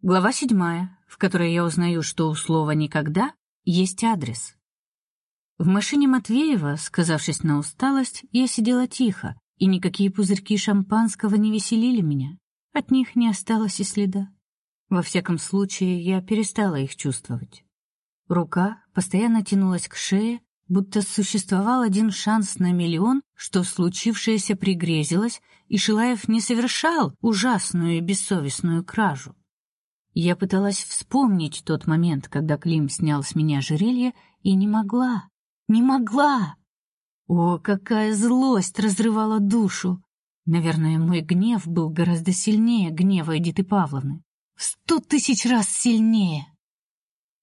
Глава седьмая, в которой я узнаю, что у слова «никогда» есть адрес. В машине Матвеева, сказавшись на усталость, я сидела тихо, и никакие пузырьки шампанского не веселили меня. От них не осталось и следа. Во всяком случае, я перестала их чувствовать. Рука постоянно тянулась к шее, будто существовал один шанс на миллион, что случившееся пригрезилось, и Шилаев не совершал ужасную и бессовестную кражу. Я пыталась вспомнить тот момент, когда Клим снял с меня ожерелье, и не могла. Не могла. О, какая злость разрывала душу. Наверное, мой гнев был гораздо сильнее гнева Эдиты Павловны. В сто тысяч раз сильнее.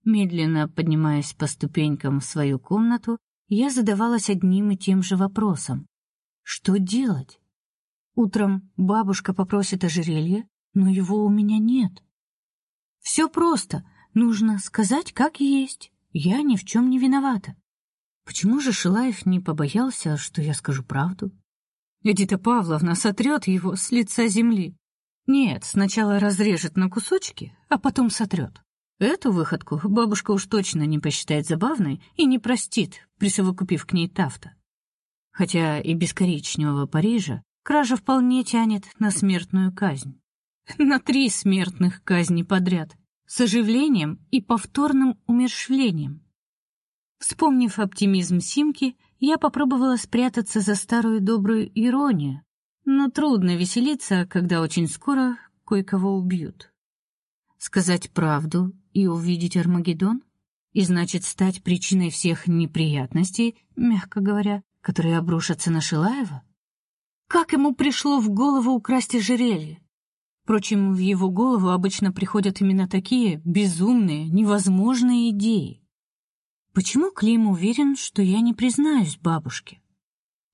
Медленно поднимаясь по ступенькам в свою комнату, я задавалась одним и тем же вопросом: что делать? Утром бабушка попросит ожерелье, но его у меня нет. Все просто. Нужно сказать, как есть. Я ни в чем не виновата. Почему же Шилаев не побоялся, что я скажу правду? Эдита Павловна сотрет его с лица земли. Нет, сначала разрежет на кусочки, а потом сотрет. Эту выходку бабушка уж точно не посчитает забавной и не простит, присовокупив к ней Тафта. Хотя и без коричневого Парижа кража вполне тянет на смертную казнь на три смертных казни подряд с оживлением и повторным умерщвлением. Вспомнив оптимизм Симки, я попробовала спрятаться за старую добрую иронию, но трудно веселиться, когда очень скоро кое-кого убьют. Сказать правду и увидеть Армагеддон, и значит стать причиной всех неприятностей, мягко говоря, которые обрушатся на Шилаева? Как ему пришло в голову украсть ожерелье? Впрочем, в его голову обычно приходят именно такие безумные, невозможные идеи. Почему Клим уверен, что я не признаюсь бабушке?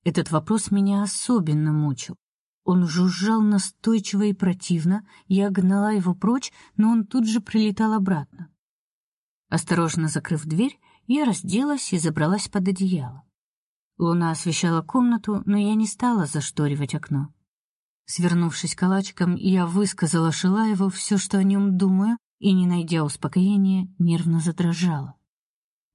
Этот вопрос меня особенно мучил. Он жужжал настойчиво и противно, я гнала его прочь, но он тут же прилетал обратно. Осторожно закрыв дверь, я разделась и забралась под одеяло. Луна освещала комнату, но я не стала зашторивать окно. Свернувшись калачиком, я высказала Шилаеву все, что о нем думаю, и, не найдя успокоения, нервно задрожала.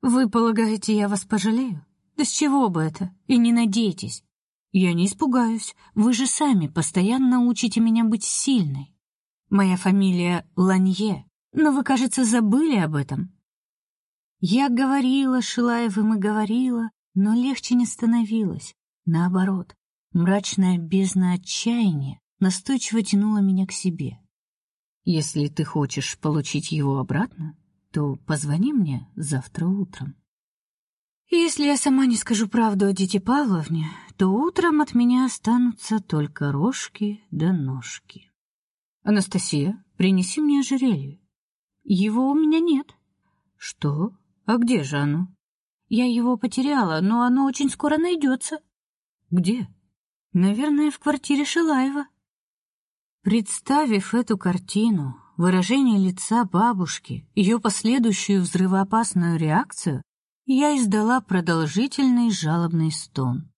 «Вы полагаете, я вас пожалею? Да с чего бы это? И не надейтесь. Я не испугаюсь. Вы же сами постоянно учите меня быть сильной. Моя фамилия Ланье, но вы, кажется, забыли об этом». Я говорила Шилаевым и говорила, но легче не становилось. Наоборот, Мрачная бездна отчаяния настойчиво тянула меня к себе. Если ты хочешь получить его обратно, то позвони мне завтра утром. Если я сама не скажу правду о Дите Павловне, то утром от меня останутся только рожки да ножки. Анастасия, принеси мне ожерелье. Его у меня нет. Что? А где же оно? Я его потеряла, но оно очень скоро найдется. Где? Наверное, в квартире Шилаева. Представив эту картину, выражение лица бабушки, ее последующую взрывоопасную реакцию, я издала продолжительный жалобный стон.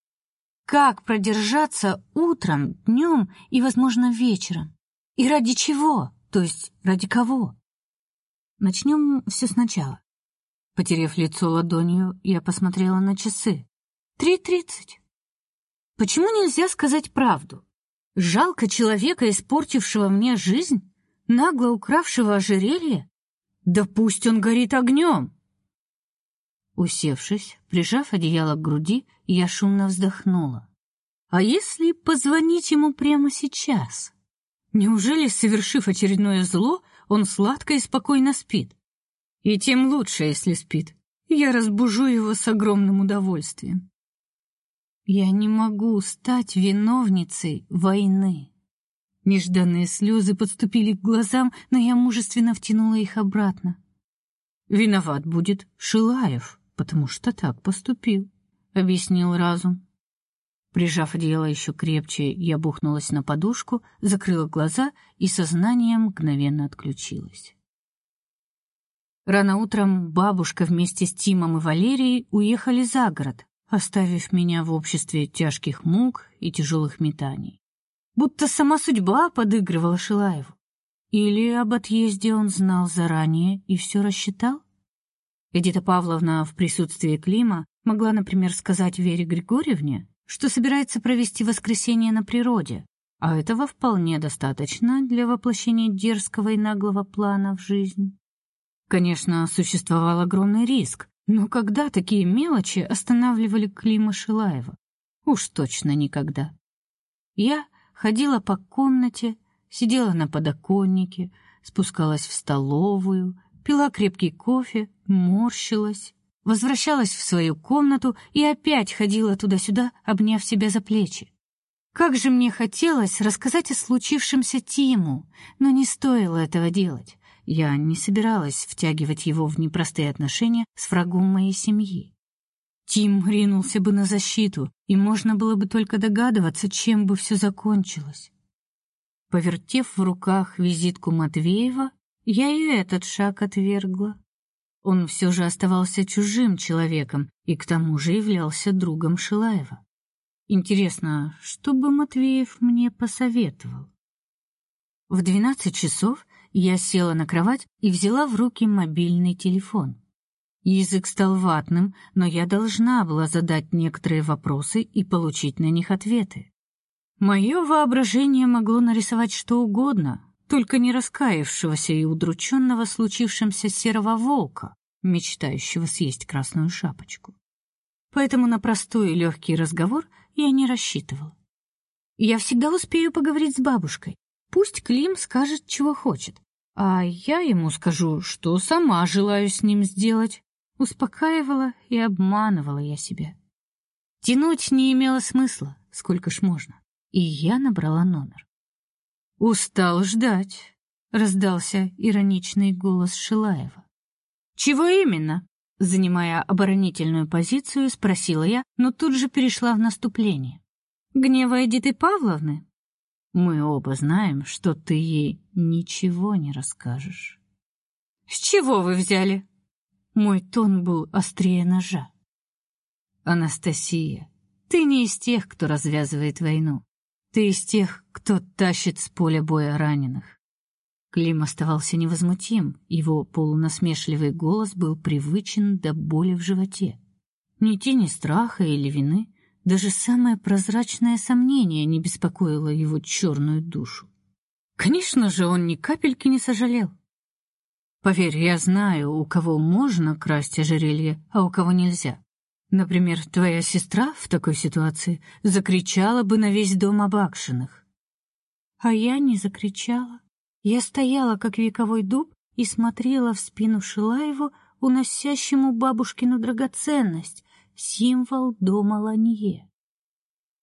Как продержаться утром, днем и, возможно, вечером? И ради чего? То есть ради кого? Начнем все сначала. Потерев лицо ладонью, я посмотрела на часы. Три тридцать. Почему нельзя сказать правду? Жалко человека, испортившего мне жизнь, нагло укравшего ожерелье? Да пусть он горит огнем!» Усевшись, прижав одеяло к груди, я шумно вздохнула. А если позвонить ему прямо сейчас? Неужели, совершив очередное зло, он сладко и спокойно спит? И тем лучше, если спит. Я разбужу его с огромным удовольствием. Я не могу стать виновницей войны. Нежданные слезы подступили к глазам, но я мужественно втянула их обратно. Виноват будет Шилаев, потому что так поступил, объяснил разум. Прижав одеяло еще крепче, я бухнулась на подушку, закрыла глаза и сознанием мгновенно отключилась. Рано утром бабушка вместе с Тимом и Валерией уехали за город, оставив меня в обществе тяжких мук и тяжелых метаний. Будто сама судьба подыгрывала Шилаеву. Или об отъезде он знал заранее и все рассчитал? Эдита Павловна в присутствии Клима могла, например, сказать Вере Григорьевне, что собирается провести воскресенье на природе, а этого вполне достаточно для воплощения дерзкого и наглого плана в жизнь. Конечно, существовал огромный риск, но когда такие мелочи останавливали Клима Шилаева? Уж точно никогда. Я ходила по комнате, сидела на подоконнике, спускалась в столовую, пила крепкий кофе, морщилась, возвращалась в свою комнату и опять ходила туда-сюда, обняв себя за плечи. Как же мне хотелось рассказать о случившемся Тиму, но не стоило этого делать. Я не собиралась втягивать его в непростые отношения с врагом моей семьи. Тим ринулся бы на защиту, и можно было бы только догадываться, чем бы все закончилось. Повертев в руках визитку Матвеева, я и этот шаг отвергла. Он все же оставался чужим человеком и к тому же являлся другом Шилаева. Интересно, что бы Матвеев мне посоветовал? В двенадцать часов я села на кровать и взяла в руки мобильный телефон. Язык стал ватным, но я должна была задать некоторые вопросы и получить на них ответы. Мое воображение могло нарисовать что угодно, только не раскаявшегося и удрученного случившимся серого волка, мечтающего съесть красную шапочку. Поэтому на простой и легкий разговор я не рассчитывала. Я всегда успею поговорить с бабушкой. Пусть Клим скажет, чего хочет, а я ему скажу, что сама желаю с ним сделать. Успокаивала и обманывала я себя. Тянуть не имело смысла, сколько ж можно. И я набрала номер. Устал ждать, раздался ироничный голос Шилаева. Чего именно? занимая оборонительную позицию, спросила я, но тут же перешла в наступление. Гнева Эдиты Павловны? Мы оба знаем, что ты ей ничего не расскажешь. С чего вы взяли? Мой тон был острее ножа. Анастасия, ты не из тех, кто развязывает войну. Ты из тех, кто тащит с поля боя раненых. Клим оставался невозмутим, его полунасмешливый голос был привычен до боли в животе. Ни тени страха или вины, даже самое прозрачное сомнение не беспокоило его черную душу. Конечно же, он ни капельки не сожалел. Поверь, я знаю, у кого можно красть ожерелье, а у кого нельзя. Например, твоя сестра в такой ситуации закричала бы на весь дом об Акшиных. А я не закричала. Я стояла, как вековой дуб, и смотрела в спину Шилаеву, уносящему бабушкину драгоценность, символ дома Ланье.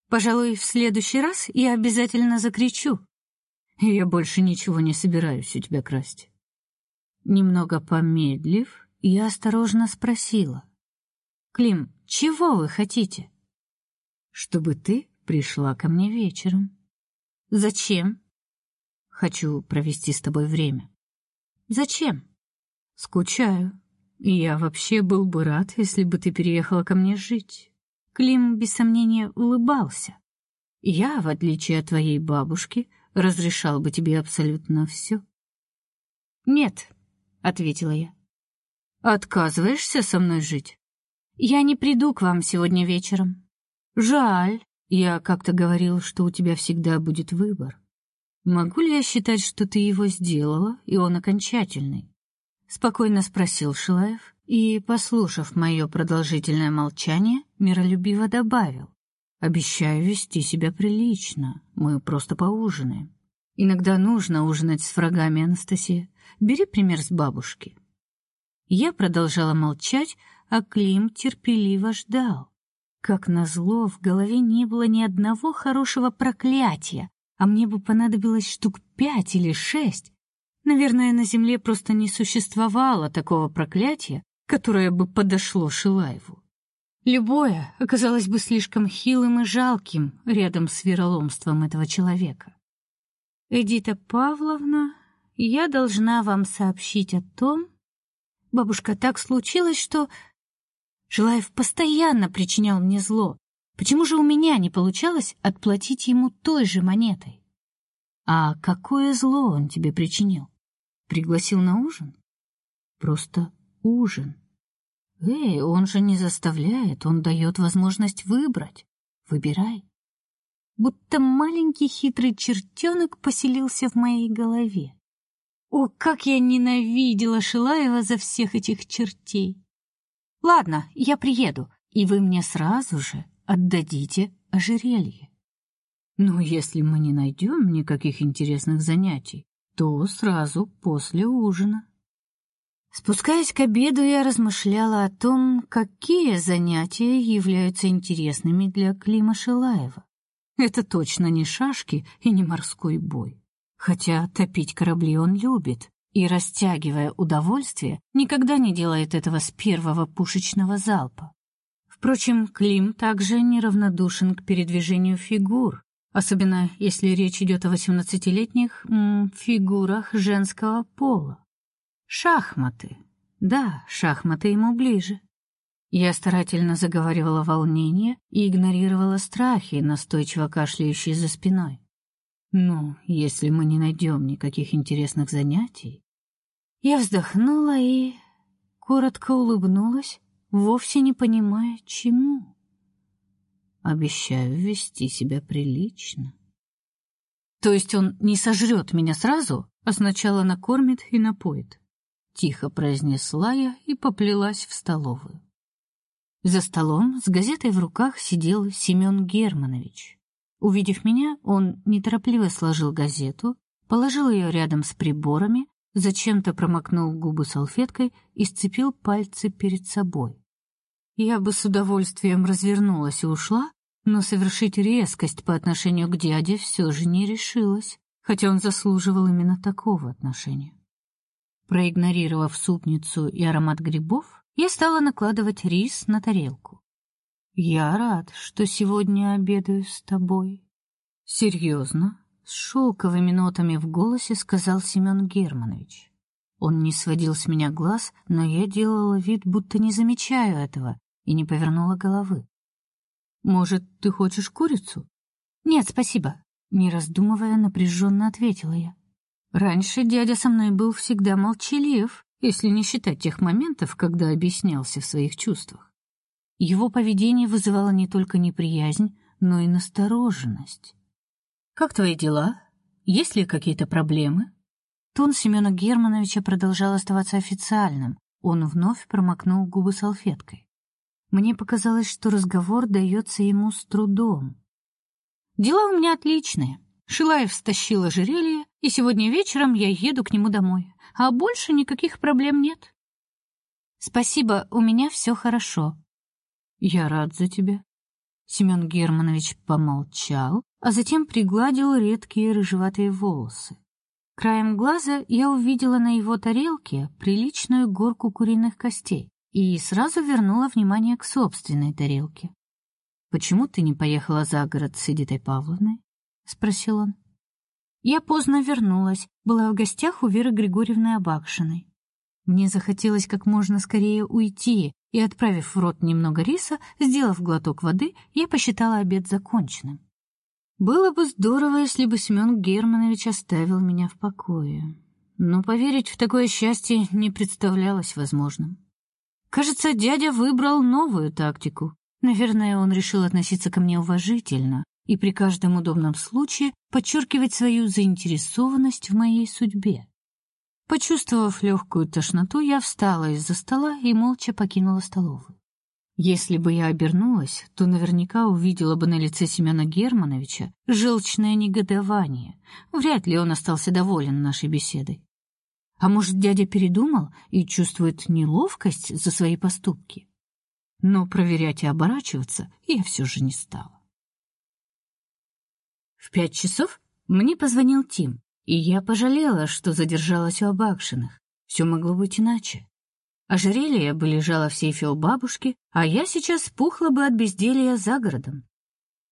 Пожалуй, в следующий раз я обязательно закричу. Я больше ничего не собираюсь у тебя красть. Немного помедлив, я осторожно спросила: "Клим, чего вы хотите? Чтобы ты пришла ко мне вечером. Зачем? Хочу провести с тобой время. Зачем? Скучаю. И я вообще был бы рад, если бы ты переехала ко мне жить. Клим без сомнения улыбался. Я, в отличие от твоей бабушки, разрешал бы тебе абсолютно все. Нет, ответила я. Отказываешься со мной жить? Я не приду к вам сегодня вечером. Жаль. Я как-то говорил, что у тебя всегда будет выбор. Могу ли я считать, что ты его сделала, и он окончательный? Спокойно спросил Шилаев и, послушав мое продолжительное молчание, миролюбиво добавил: "Обещаю вести себя прилично. Мы просто поужинаем. Иногда нужно ужинать с врагами, Анастасия. Бери пример с бабушки". Я продолжала молчать, а Клим терпеливо ждал. Как назло, в голове не было ни одного хорошего проклятия, а мне бы понадобилось штук пять или шесть. Наверное, на земле просто не существовало такого проклятия, которое бы подошло Шилаеву. Любое оказалось бы слишком хилым и жалким рядом с вероломством этого человека. Эдита Павловна, я должна вам сообщить о том, бабушка, так случилось, что Жилаев постоянно причинял мне зло. Почему же у меня не получалось отплатить ему той же монетой? А какое зло он тебе причинил? Пригласил на ужин? Просто ужин. Эй, он же не заставляет, он дает возможность выбрать. Выбирай. Будто маленький хитрый чертенок поселился в моей голове. О, как я ненавидела Шилаева за всех этих чертей. Ладно, я приеду, и вы мне сразу же отдадите ожерелье. Но если мы не найдем никаких интересных занятий, то сразу после ужина. Спускаясь к обеду, я размышляла о том, какие занятия являются интересными для Клима Шилаева. Это точно не шашки и не морской бой. Хотя топить корабли он любит и, растягивая удовольствие, никогда не делает этого с первого пушечного залпа. Впрочем, Клим также неравнодушен к передвижению фигур, особенно если речь идет о восемнадцатилетних фигурах женского пола. Шахматы. Да, шахматы ему ближе. Я старательно заговаривала волнение и игнорировала страхи, настойчиво кашляющие за спиной. Ну, если мы не найдем никаких интересных занятий, я вздохнула и коротко улыбнулась, вовсе не понимая, чему. Обещаю вести себя прилично. То есть он не сожрет меня сразу, а сначала накормит и напоит тихо произнесла я и поплелась в столовую. За столом с газетой в руках сидел Семен Германович. Увидев меня, он неторопливо сложил газету, положил ее рядом с приборами, зачем-то промокнул губы салфеткой и сцепил пальцы перед собой. Я бы с удовольствием развернулась и ушла, но совершить резкость по отношению к дяде все же не решилась, хотя он заслуживал именно такого отношения. Проигнорировав супницу и аромат грибов, я стала накладывать рис на тарелку. Я рад, что сегодня обедаю с тобой. Серьезно? с шелковыми нотами в голосе сказал Семен Германович. Он не сводил с меня глаз, но я делала вид, будто не замечаю этого, и не повернула головы. Может, ты хочешь курицу? Нет, спасибо, не раздумывая, напряженно ответила я. Раньше дядя со мной был всегда молчалив, если не считать тех моментов, когда объяснялся в своих чувствах. Его поведение вызывало не только неприязнь, но и настороженность. Как твои дела? Есть ли какие-то проблемы? Тон Семена Германовича продолжал оставаться официальным. Он вновь промокнул губы салфеткой. Мне показалось, что разговор дается ему с трудом. Дела у меня отличные. Шилаев стащил ожерелье, и сегодня вечером я еду к нему домой. А больше никаких проблем нет. Спасибо, у меня все хорошо. Я рад за тебя. Семен Германович помолчал, а затем пригладил редкие рыжеватые волосы. Краем глаза я увидела на его тарелке приличную горку куриных костей и сразу вернула внимание к собственной тарелке. Почему ты не поехала за город с Эдитой Павловной? спросил он. Я поздно вернулась, была в гостях у Веры Григорьевны Абакшиной. Мне захотелось как можно скорее уйти, и отправив в рот немного риса, сделав глоток воды, я посчитала обед законченным. Было бы здорово, если бы Семен Германович оставил меня в покое. Но поверить в такое счастье не представлялось возможным. Кажется, дядя выбрал новую тактику. Наверное, он решил относиться ко мне уважительно, и при каждом удобном случае подчеркивать свою заинтересованность в моей судьбе. Почувствовав легкую тошноту, я встала из-за стола и молча покинула столовую. Если бы я обернулась, то наверняка увидела бы на лице Семена Германовича желчное негодование. Вряд ли он остался доволен нашей беседой. А может, дядя передумал и чувствует неловкость за свои поступки? Но проверять и оборачиваться я все же не стала. В пять часов мне позвонил Тим, и я пожалела, что задержалась у Абакшиных. Все могло быть иначе. Ожерелье бы лежало в сейфе у бабушки, а я сейчас пухла бы от безделья за городом.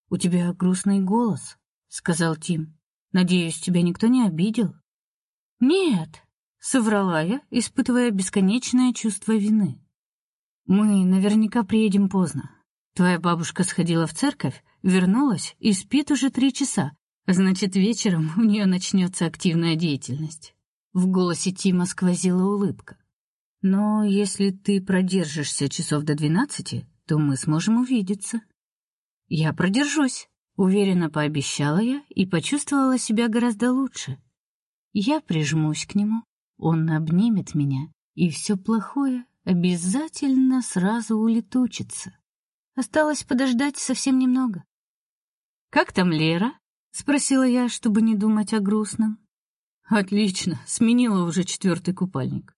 У тебя грустный голос, сказал Тим. Надеюсь, тебя никто не обидел. Нет, соврала я, испытывая бесконечное чувство вины. Мы наверняка приедем поздно. Твоя бабушка сходила в церковь, вернулась и спит уже три часа, Значит, вечером у нее начнется активная деятельность. В голосе Тима сквозила улыбка. Но если ты продержишься часов до двенадцати, то мы сможем увидеться. Я продержусь, уверенно пообещала я и почувствовала себя гораздо лучше. Я прижмусь к нему, он обнимет меня, и все плохое обязательно сразу улетучится. Осталось подождать совсем немного. Как там Лера? спросила я, чтобы не думать о грустном. Отлично, сменила уже четвертый купальник.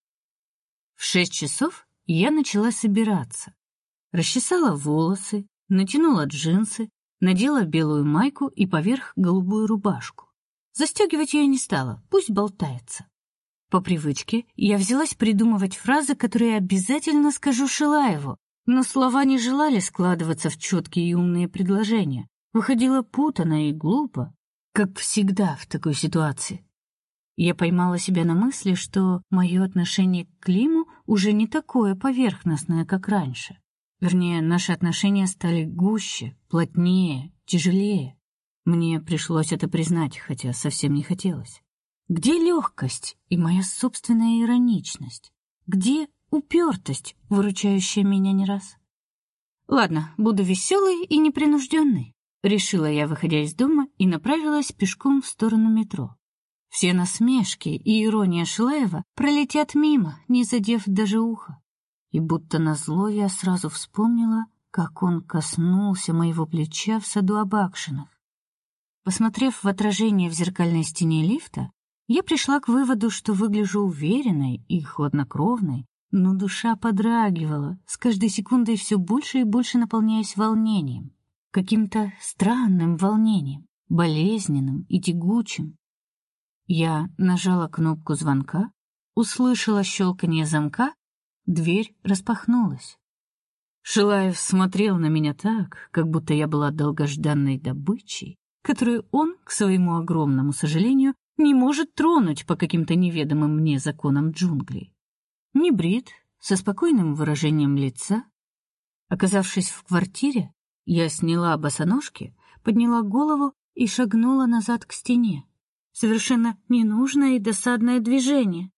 В шесть часов я начала собираться. Расчесала волосы, натянула джинсы, надела белую майку и поверх голубую рубашку. Застегивать ее не стала, пусть болтается. По привычке я взялась придумывать фразы, которые обязательно скажу Шилаеву, но слова не желали складываться в четкие и умные предложения. Выходило путано и глупо, как всегда в такой ситуации. Я поймала себя на мысли, что мое отношение к Климу уже не такое поверхностное, как раньше. Вернее, наши отношения стали гуще, плотнее, тяжелее. Мне пришлось это признать, хотя совсем не хотелось. Где легкость и моя собственная ироничность? Где упертость, выручающая меня не раз? Ладно, буду веселой и непринужденной решила я, выходя из дома, и направилась пешком в сторону метро. Все насмешки и ирония Шилаева пролетят мимо, не задев даже ухо. И будто назло я сразу вспомнила, как он коснулся моего плеча в саду Абакшинов. Посмотрев в отражение в зеркальной стене лифта, я пришла к выводу, что выгляжу уверенной и хладнокровной, но душа подрагивала, с каждой секундой все больше и больше наполняясь волнением каким-то странным волнением, болезненным и тягучим. Я нажала кнопку звонка, услышала щелканье замка, дверь распахнулась. Шилаев смотрел на меня так, как будто я была долгожданной добычей, которую он, к своему огромному сожалению, не может тронуть по каким-то неведомым мне законам джунглей. Не брит, со спокойным выражением лица. Оказавшись в квартире, я сняла босоножки, подняла голову и шагнула назад к стене. Совершенно ненужное и досадное движение.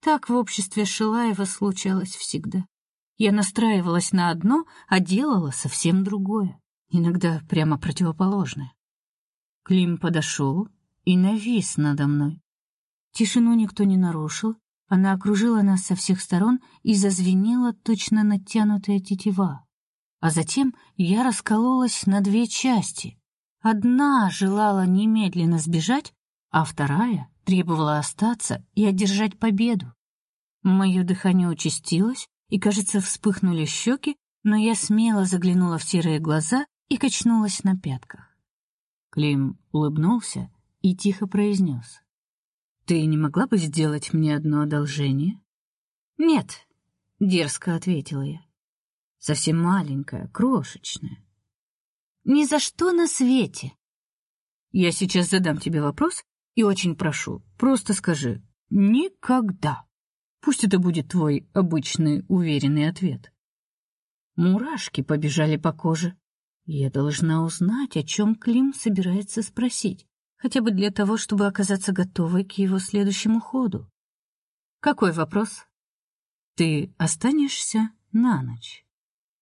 Так в обществе Шилаева случалось всегда. Я настраивалась на одно, а делала совсем другое, иногда прямо противоположное. Клим подошел и навис надо мной. Тишину никто не нарушил, она окружила нас со всех сторон и зазвенела точно натянутая тетива. А затем я раскололась на две части. Одна желала немедленно сбежать, а вторая требовала остаться и одержать победу. Мое дыхание участилось, и, кажется, вспыхнули щеки, но я смело заглянула в серые глаза и качнулась на пятках. Клим улыбнулся и тихо произнес. «Ты не могла бы сделать мне одно одолжение?» «Нет», — дерзко ответила я совсем маленькая, крошечная. Ни за что на свете. Я сейчас задам тебе вопрос и очень прошу, просто скажи: никогда. Пусть это будет твой обычный уверенный ответ. Мурашки побежали по коже. Я должна узнать, о чем Клим собирается спросить, хотя бы для того, чтобы оказаться готовой к его следующему ходу. Какой вопрос? Ты останешься на ночь?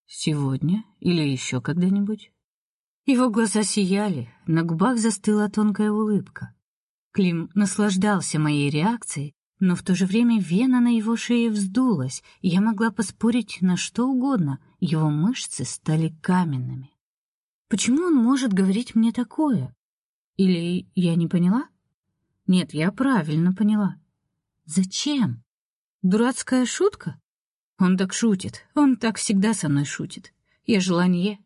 Сегодня или еще когда-нибудь? Его глаза сияли, на губах застыла тонкая улыбка. Клим наслаждался моей реакцией, но в то же время вена на его шее вздулась, и я могла поспорить на что угодно, его мышцы стали каменными. Почему он может говорить мне такое? Или я не поняла? Нет, я правильно поняла. Зачем? Дурацкая шутка? Он так шутит. Он так всегда со мной шутит. Я желание.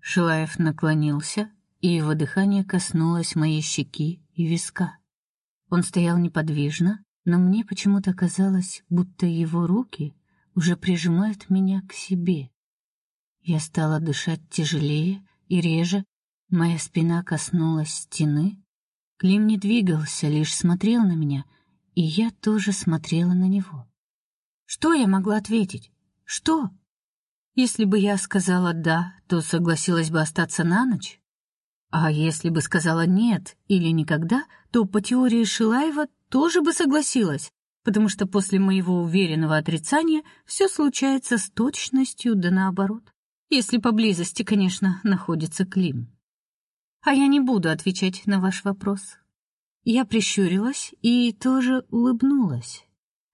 Шилаев наклонился, и его дыхание коснулось моей щеки и виска. Он стоял неподвижно, но мне почему-то казалось, будто его руки уже прижимают меня к себе. Я стала дышать тяжелее и реже, моя спина коснулась стены. Клим не двигался, лишь смотрел на меня, и я тоже смотрела на него. Что я могла ответить? Что? Если бы я сказала «да», то согласилась бы остаться на ночь? А если бы сказала нет или никогда, то по теории Шилаева тоже бы согласилась, потому что после моего уверенного отрицания все случается с точностью да наоборот. Если поблизости, конечно, находится Клим. А я не буду отвечать на ваш вопрос. Я прищурилась и тоже улыбнулась.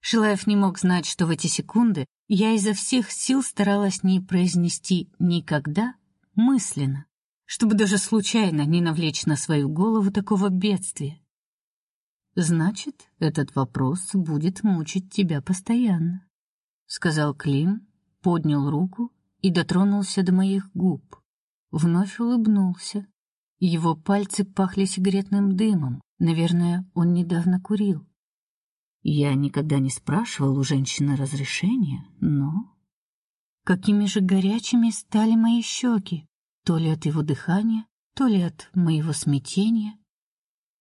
Шилаев не мог знать, что в эти секунды я изо всех сил старалась не произнести никогда мысленно чтобы даже случайно не навлечь на свою голову такого бедствия. Значит, этот вопрос будет мучить тебя постоянно, сказал Клим, поднял руку и дотронулся до моих губ. Вновь улыбнулся. Его пальцы пахли сигаретным дымом. Наверное, он недавно курил. Я никогда не спрашивал у женщины разрешения, но какими же горячими стали мои щеки то ли от его дыхания, то ли от моего смятения.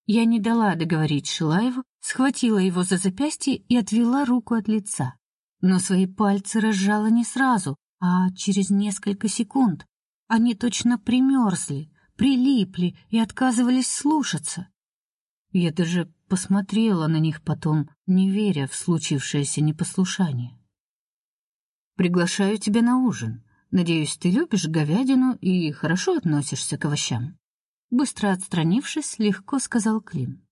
Я не дала договорить Шилаеву, схватила его за запястье и отвела руку от лица. Но свои пальцы разжала не сразу, а через несколько секунд. Они точно примерзли, прилипли и отказывались слушаться. Я даже посмотрела на них потом, не веря в случившееся непослушание. Приглашаю тебя на ужин, Надеюсь, ты любишь говядину и хорошо относишься к овощам. Быстро отстранившись, легко сказал Клим.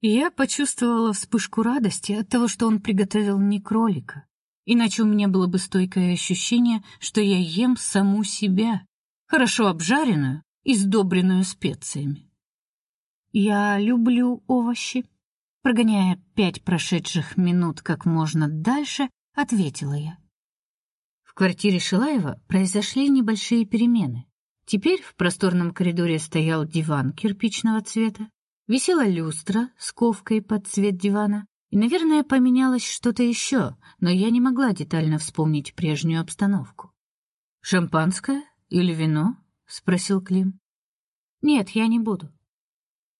Я почувствовала вспышку радости от того, что он приготовил не кролика. Иначе у меня было бы стойкое ощущение, что я ем саму себя, хорошо обжаренную и сдобренную специями. Я люблю овощи. Прогоняя пять прошедших минут как можно дальше, ответила я. В квартире Шилаева произошли небольшие перемены. Теперь в просторном коридоре стоял диван кирпичного цвета, висела люстра с ковкой под цвет дивана, и, наверное, поменялось что-то еще, но я не могла детально вспомнить прежнюю обстановку. Шампанское или вино? Спросил Клим. Нет, я не буду.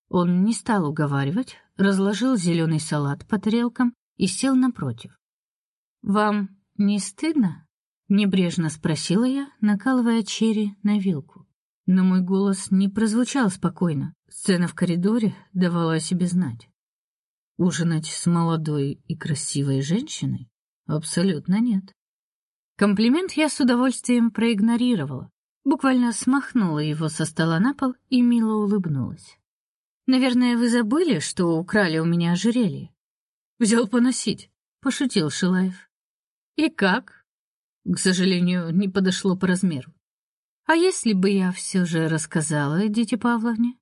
Он не стал уговаривать, разложил зеленый салат по тарелкам и сел напротив. Вам не стыдно? небрежно спросила я, накалывая черри на вилку. Но мой голос не прозвучал спокойно. Сцена в коридоре давала о себе знать. Ужинать с молодой и красивой женщиной абсолютно нет. Комплимент я с удовольствием проигнорировала, буквально смахнула его со стола на пол и мило улыбнулась. Наверное, вы забыли, что украли у меня ожерелье. Взял поносить, пошутил Шилаев. И как? к сожалению, не подошло по размеру. А если бы я все же рассказала Эдите Павловне?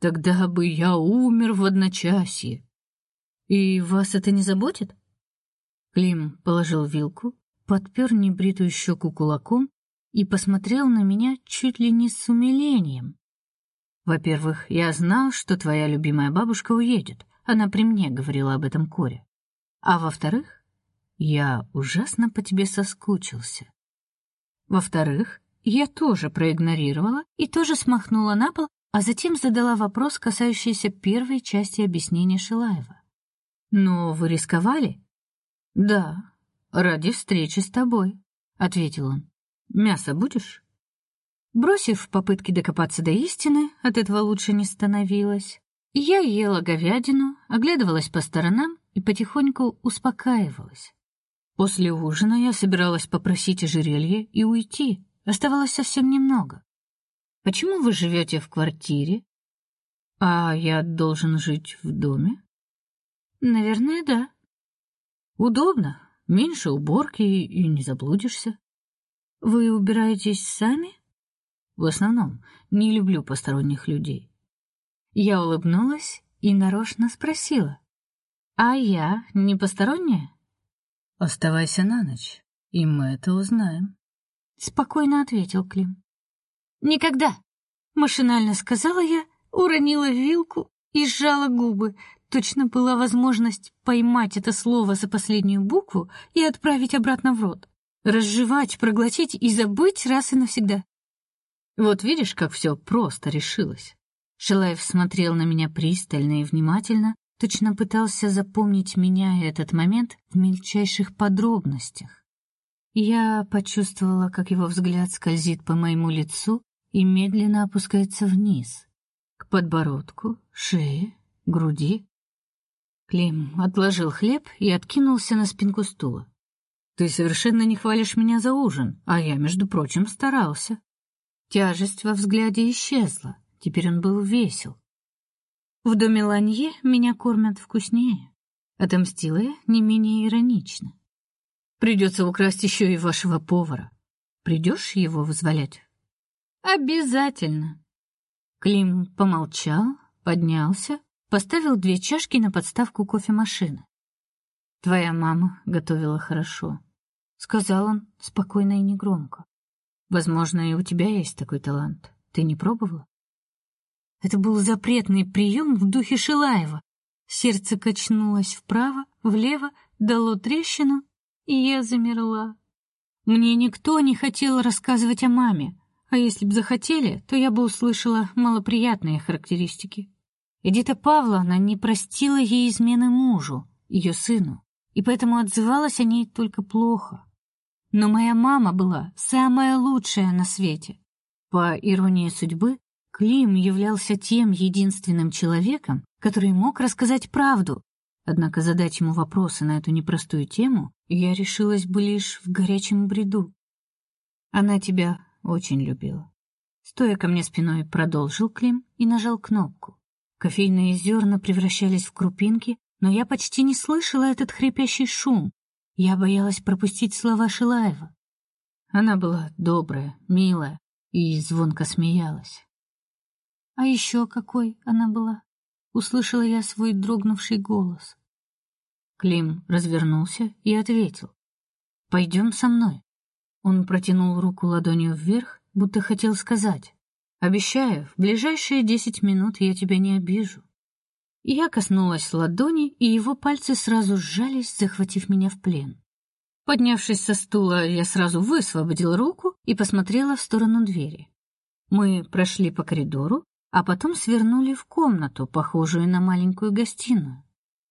Тогда бы я умер в одночасье. И вас это не заботит? Клим положил вилку, подпер небритую щеку кулаком и посмотрел на меня чуть ли не с умилением. Во-первых, я знал, что твоя любимая бабушка уедет. Она при мне говорила об этом Коре. А во-вторых, я ужасно по тебе соскучился. Во-вторых, я тоже проигнорировала и тоже смахнула на пол, а затем задала вопрос, касающийся первой части объяснения Шилаева. Но вы рисковали? Да, ради встречи с тобой, ответил он. Мясо будешь? Бросив попытки докопаться до истины, от этого лучше не становилось. Я ела говядину, оглядывалась по сторонам и потихоньку успокаивалась. После ужина я собиралась попросить ожерелье и уйти. Оставалось совсем немного. Почему вы живете в квартире? А я должен жить в доме? Наверное, да. Удобно, меньше уборки и не заблудишься. Вы убираетесь сами? В основном не люблю посторонних людей. Я улыбнулась и нарочно спросила: "А я не посторонняя?" Оставайся на ночь, и мы это узнаем, спокойно ответил Клим. Никогда, машинально сказала я, уронила вилку и сжала губы. Точно была возможность поймать это слово за последнюю букву и отправить обратно в рот, разжевать, проглотить и забыть раз и навсегда. Вот видишь, как все просто решилось. Шилаев смотрел на меня пристально и внимательно, точно пытался запомнить меня и этот момент в мельчайших подробностях. Я почувствовала, как его взгляд скользит по моему лицу, и медленно опускается вниз, к подбородку, шее, груди. Клим отложил хлеб и откинулся на спинку стула. Ты совершенно не хвалишь меня за ужин, а я, между прочим, старался. Тяжесть во взгляде исчезла. Теперь он был весел. В доме Ланье меня кормят вкуснее. Отомстила я не менее иронично. Придется украсть еще и вашего повара. Придешь его вызволять? Обязательно. Клим помолчал, поднялся, поставил две чашки на подставку кофемашины. Твоя мама готовила хорошо сказал он спокойно и негромко. Возможно, и у тебя есть такой талант. Ты не пробовала? Это был запретный прием в духе Шилаева. Сердце качнулось вправо, влево, дало трещину, и я замерла. Мне никто не хотел рассказывать о маме, а если бы захотели, то я бы услышала малоприятные характеристики. Эдита Павловна не простила ей измены мужу, ее сыну, и поэтому отзывалась о ней только плохо. Но моя мама была самая лучшая на свете. По иронии судьбы, Клим являлся тем единственным человеком, который мог рассказать правду. Однако задать ему вопросы на эту непростую тему я решилась бы лишь в горячем бреду. Она тебя очень любила. Стоя ко мне спиной, продолжил Клим и нажал кнопку. Кофейные зерна превращались в крупинки, но я почти не слышала этот хрипящий шум, я боялась пропустить слова Шилаева. Она была добрая, милая и звонко смеялась. А еще какой она была? Услышала я свой дрогнувший голос. Клим развернулся и ответил: «Пойдем со мной". Он протянул руку ладонью вверх, будто хотел сказать: "Обещаю, в ближайшие десять минут я тебя не обижу". Я коснулась ладони, и его пальцы сразу сжались, захватив меня в плен. Поднявшись со стула, я сразу высвободила руку и посмотрела в сторону двери. Мы прошли по коридору, а потом свернули в комнату, похожую на маленькую гостиную.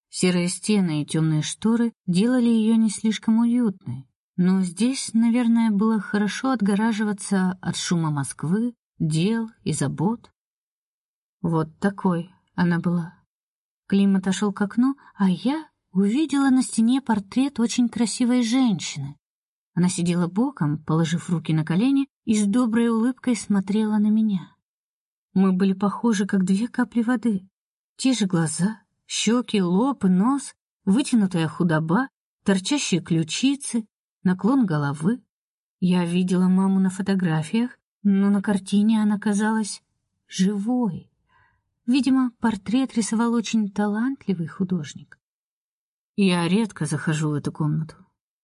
Серые стены и темные шторы делали ее не слишком уютной, но здесь, наверное, было хорошо отгораживаться от шума Москвы, дел и забот. Вот такой она была. Клим отошел к окну, а я увидела на стене портрет очень красивой женщины. Она сидела боком, положив руки на колени, и с доброй улыбкой смотрела на меня. Мы были похожи, как две капли воды. Те же глаза, щеки, лоб и нос, вытянутая худоба, торчащие ключицы, наклон головы. Я видела маму на фотографиях, но на картине она казалась живой. Видимо, портрет рисовал очень талантливый художник. Я редко захожу в эту комнату.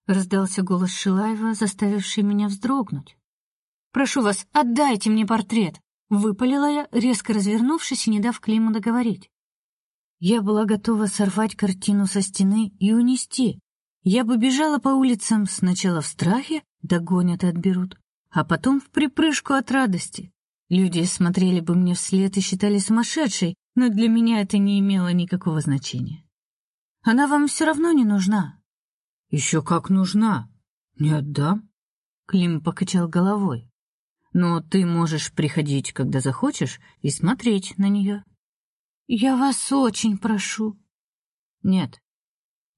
Раздался голос Шилаева, заставивший меня вздрогнуть. Прошу вас, отдайте мне портрет, выпалила я, резко развернувшись и не дав Климу договорить. Я была готова сорвать картину со стены и унести. Я бы бежала по улицам сначала в страхе, догонят и отберут, а потом в припрыжку от радости. Люди смотрели бы мне вслед и считали сумасшедшей, но для меня это не имело никакого значения. Она вам все равно не нужна. «Еще как нужна. Не отдам. Клим покачал головой. Но ты можешь приходить, когда захочешь, и смотреть на нее. Я вас очень прошу. Нет.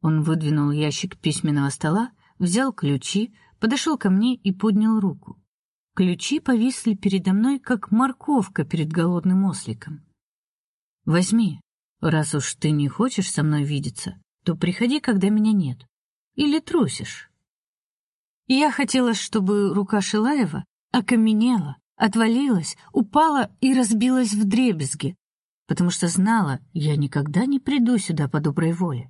Он выдвинул ящик письменного стола, взял ключи, подошел ко мне и поднял руку. Ключи повисли передо мной, как морковка перед голодным осликом. Возьми. Раз уж ты не хочешь со мной видеться, то приходи, когда меня нет. Или трусишь. Я хотела, чтобы рука Шилаева окаменела, отвалилась, упала и разбилась в дребезги, потому что знала, я никогда не приду сюда по доброй воле.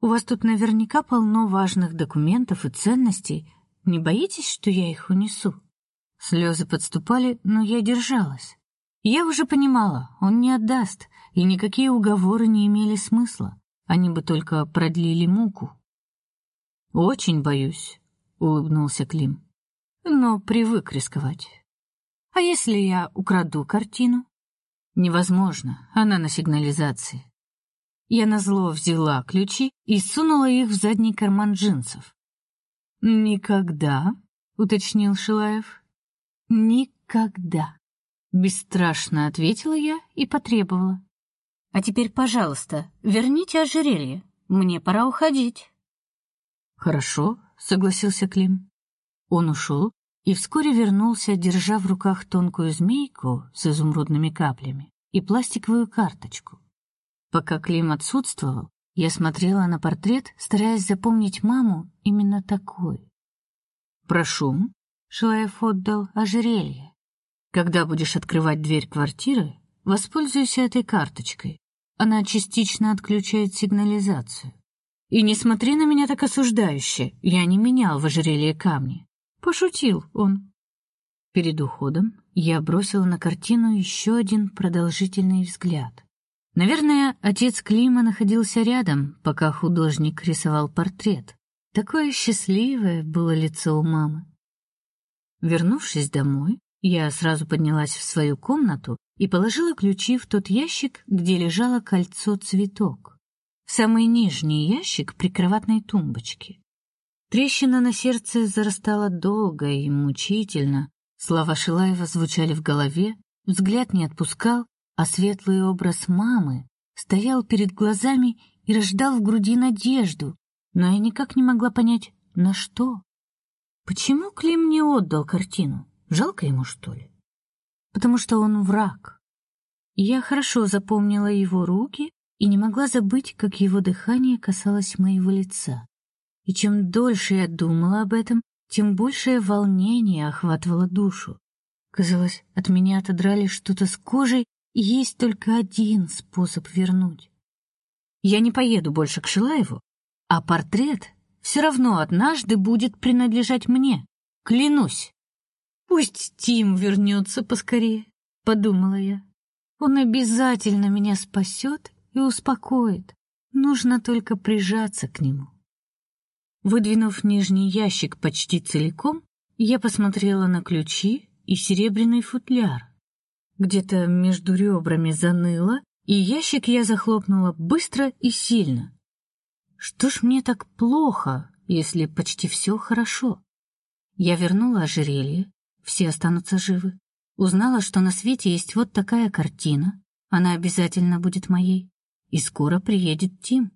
У вас тут наверняка полно важных документов и ценностей. Не боитесь, что я их унесу? Слезы подступали, но я держалась. Я уже понимала, он не отдаст, и никакие уговоры не имели смысла. Они бы только продлили муку. Очень боюсь, улыбнулся Клим. Но привык рисковать. А если я украду картину? Невозможно, она на сигнализации. Я назло взяла ключи и сунула их в задний карман джинсов. Никогда, уточнил Шилаев. Никогда. Бесстрашно ответила я и потребовала. А теперь, пожалуйста, верните ожерелье. Мне пора уходить. Хорошо, согласился Клим. Он ушел и вскоре вернулся, держа в руках тонкую змейку с изумрудными каплями и пластиковую карточку. Пока Клим отсутствовал, я смотрела на портрет, стараясь запомнить маму именно такой. Прошу, Шлаев отдал ожерелье. Когда будешь открывать дверь квартиры, воспользуйся этой карточкой. Она частично отключает сигнализацию. И не смотри на меня так осуждающе. Я не менял в ожерелье камни. Пошутил он. Перед уходом я бросила на картину еще один продолжительный взгляд. Наверное, отец Клима находился рядом, пока художник рисовал портрет. Такое счастливое было лицо у мамы. Вернувшись домой, я сразу поднялась в свою комнату и положила ключи в тот ящик, где лежало кольцо-цветок. В самый нижний ящик прикроватной тумбочки. Трещина на сердце зарастала долго и мучительно. Слова Шилаева звучали в голове, взгляд не отпускал, а светлый образ мамы стоял перед глазами и рождал в груди надежду, но я никак не могла понять, на что. Почему Клим не отдал картину? Жалко ему, что ли? Потому что он враг. Я хорошо запомнила его руки и не могла забыть, как его дыхание касалось моего лица. И чем дольше я думала об этом, тем большее волнение охватывало душу. Казалось, от меня отодрали что-то с кожей есть только один способ вернуть. Я не поеду больше к Шилаеву, а портрет все равно однажды будет принадлежать мне. Клянусь. Пусть Тим вернется поскорее, подумала я. Он обязательно меня спасет и успокоит. Нужно только прижаться к нему. Выдвинув нижний ящик почти целиком, я посмотрела на ключи и серебряный футляр. Где-то между ребрами заныло, и ящик я захлопнула быстро и сильно. Что ж мне так плохо, если почти все хорошо? Я вернула ожерелье, все останутся живы. Узнала, что на свете есть вот такая картина. Она обязательно будет моей. И скоро приедет Тим.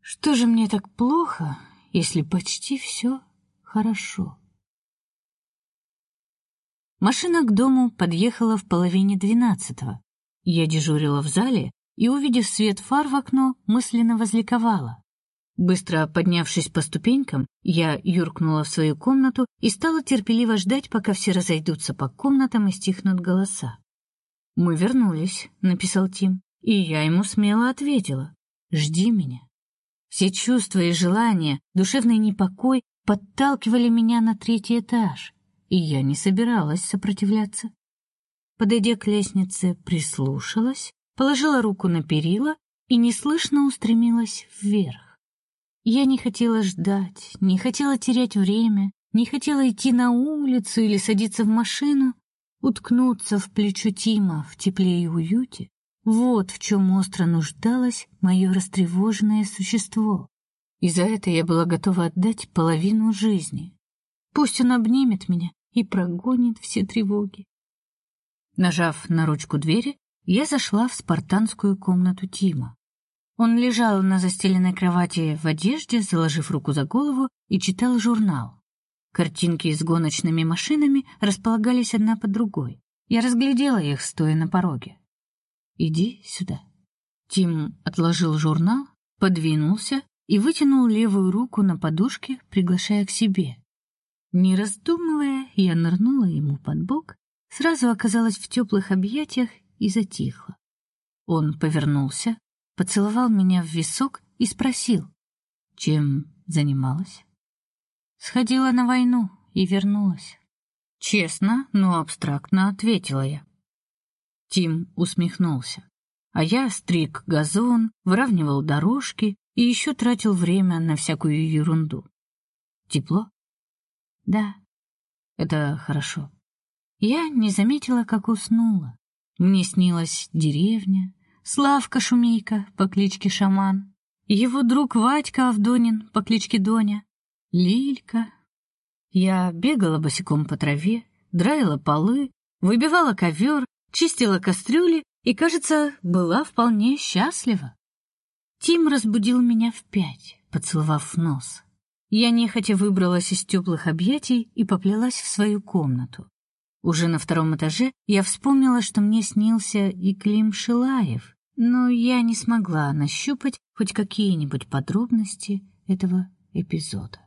Что же мне так плохо, если почти все хорошо? Машина к дому подъехала в половине двенадцатого. Я дежурила в зале и, увидев свет фар в окно, мысленно возликовала. Быстро поднявшись по ступенькам, я юркнула в свою комнату и стала терпеливо ждать, пока все разойдутся по комнатам и стихнут голоса. «Мы вернулись», — написал Тим, и я ему смело ответила. «Жди меня». Все чувства и желания, душевный непокой подталкивали меня на третий этаж и я не собиралась сопротивляться. Подойдя к лестнице, прислушалась, положила руку на перила и неслышно устремилась вверх. Я не хотела ждать, не хотела терять время, не хотела идти на улицу или садиться в машину, уткнуться в плечо Тима в тепле и уюте. Вот в чем остро нуждалось мое растревоженное существо. И за это я была готова отдать половину жизни. Пусть он обнимет меня и прогонит все тревоги. Нажав на ручку двери, я зашла в спартанскую комнату Тима. Он лежал на застеленной кровати в одежде, заложив руку за голову, и читал журнал. Картинки с гоночными машинами располагались одна под другой. Я разглядела их, стоя на пороге. «Иди сюда». Тим отложил журнал, подвинулся и вытянул левую руку на подушке, приглашая к себе. Не раздумывая, я нырнула ему под бок, сразу оказалась в теплых объятиях и затихла. Он повернулся, поцеловал меня в висок и спросил: "Чем занималась?" "Сходила на войну и вернулась." Честно, но абстрактно ответила я. Тим усмехнулся. А я стриг газон, выравнивал дорожки и еще тратил время на всякую ерунду. Тепло? Да, это хорошо. Я не заметила, как уснула. Мне снилась деревня, Славка Шумейка по кличке Шаман, его друг Вадька Авдонин по кличке Доня, Лилька. Я бегала босиком по траве, драила полы, выбивала ковер, чистила кастрюли и, кажется, была вполне счастлива. Тим разбудил меня в пять, поцеловав в нос. Я нехотя выбралась из теплых объятий и поплелась в свою комнату. Уже на втором этаже я вспомнила, что мне снился и Клим Шилаев, но я не смогла нащупать хоть какие-нибудь подробности этого эпизода.